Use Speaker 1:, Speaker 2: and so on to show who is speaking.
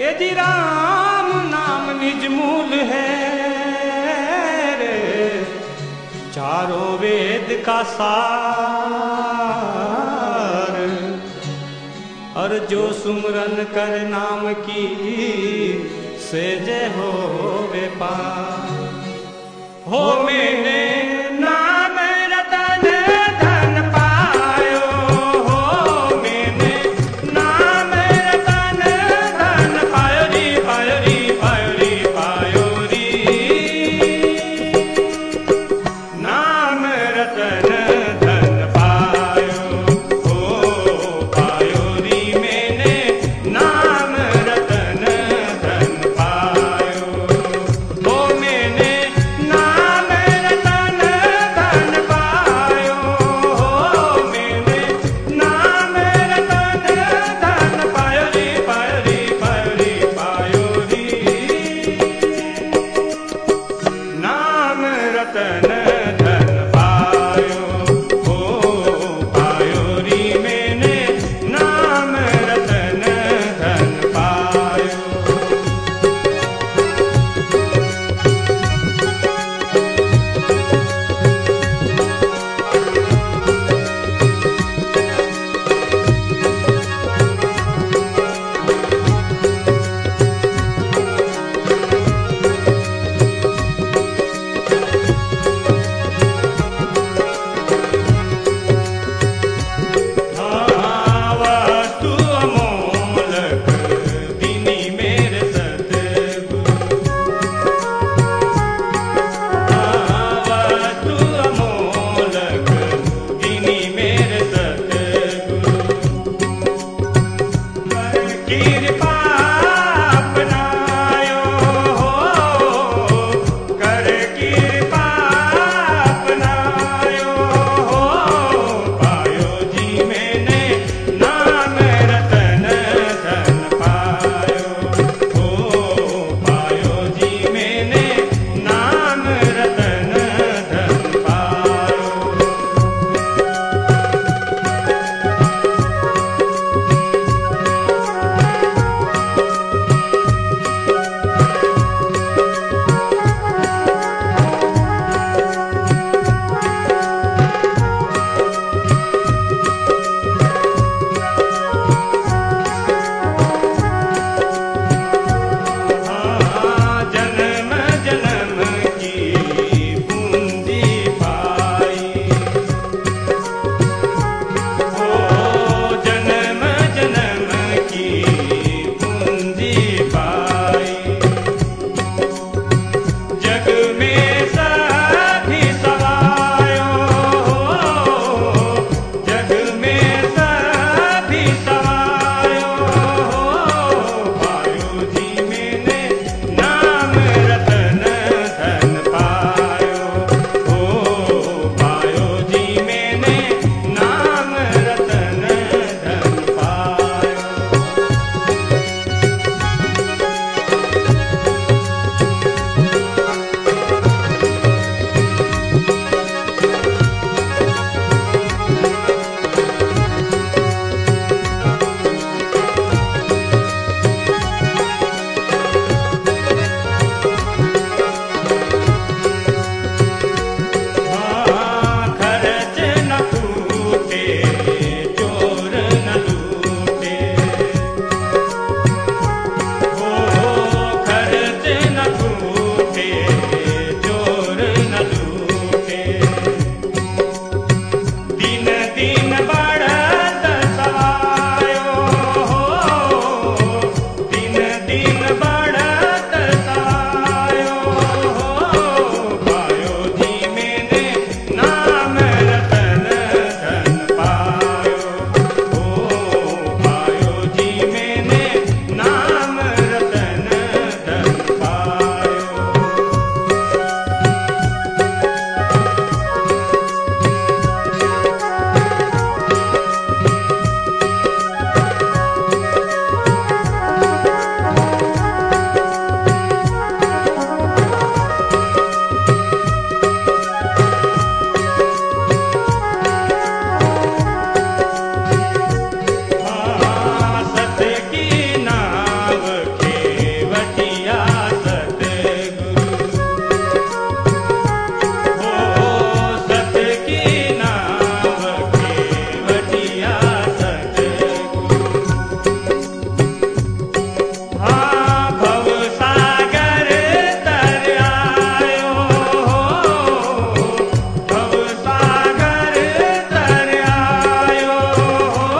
Speaker 1: यदि राम नाम निज मूल है रे, चारों वेद का सार। और जो सुमरन कर नाम की, से जय हो वे हो मेरे E vai.